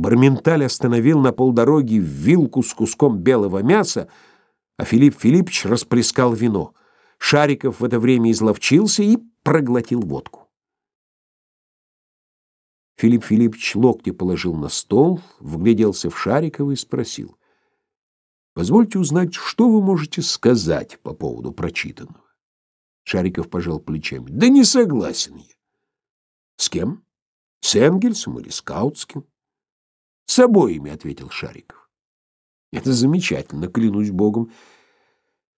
Барменталь остановил на полдороги вилку с куском белого мяса, а Филипп Филиппович расплескал вино. Шариков в это время изловчился и проглотил водку. Филипп Филиппович локти положил на стол, вгляделся в Шарикова и спросил. «Позвольте узнать, что вы можете сказать по поводу прочитанного?» Шариков пожал плечами. «Да не согласен я». «С кем? С Энгельсом или Скаутским?» «С обоими», — ответил Шариков. «Это замечательно, клянусь Богом.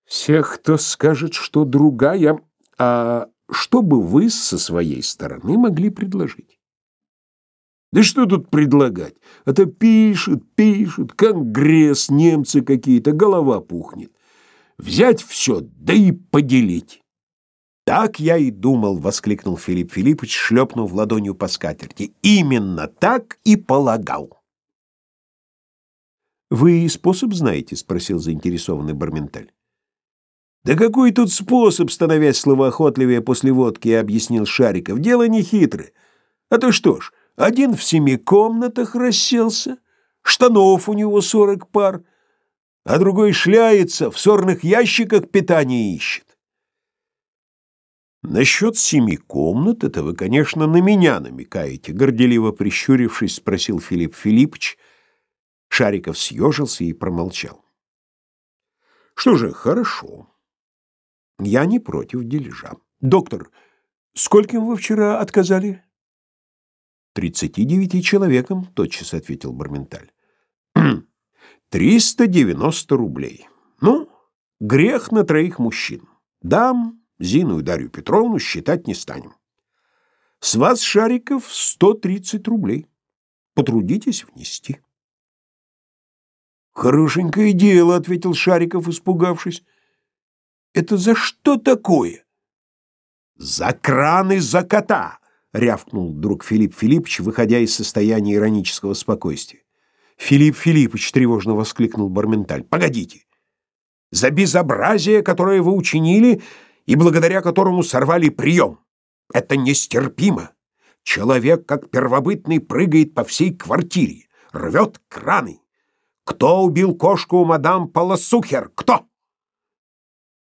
Всех, кто скажет, что другая, а что бы вы со своей стороны могли предложить? Да что тут предлагать? Это пишут, пишут, конгресс, немцы какие-то, голова пухнет. Взять все, да и поделить. Так я и думал, воскликнул Филипп Филиппович, шлепнув ладонью по скатерти. Именно так и полагал. Вы способ знаете? спросил заинтересованный Барменталь. Да какой тут способ, становясь словоохотливее после водки, объяснил Шариков. Дело не хитрое. А то что ж, один в семи комнатах расселся, штанов у него сорок пар, а другой шляется, в сорных ящиках питание ищет. Насчет семи комнат это вы, конечно, на меня намекаете, горделиво прищурившись, спросил Филипп Филиппович. Шариков съежился и промолчал. Что же, хорошо. Я не против дележа. Доктор, скольким вы вчера отказали? Тридцати девяти человекам, тотчас ответил Барменталь. Триста девяносто рублей. Ну, грех на троих мужчин. Дам, Зину и Дарью Петровну считать не станем. С вас, Шариков, сто тридцать рублей. Потрудитесь внести. Хорошенькое дело, ответил Шариков, испугавшись. Это за что такое? За краны за кота, рявкнул друг Филипп Филиппович, выходя из состояния иронического спокойствия. Филипп Филиппович тревожно воскликнул Барменталь. Погодите. За безобразие, которое вы учинили и благодаря которому сорвали прием. Это нестерпимо. Человек, как первобытный, прыгает по всей квартире, рвет краны. Кто убил кошку у мадам Полосухер? Кто?